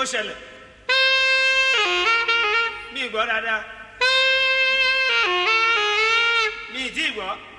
ó ṣẹlẹ̀ mi gbọ́ dáadáa mi ì tí ì gbọ́.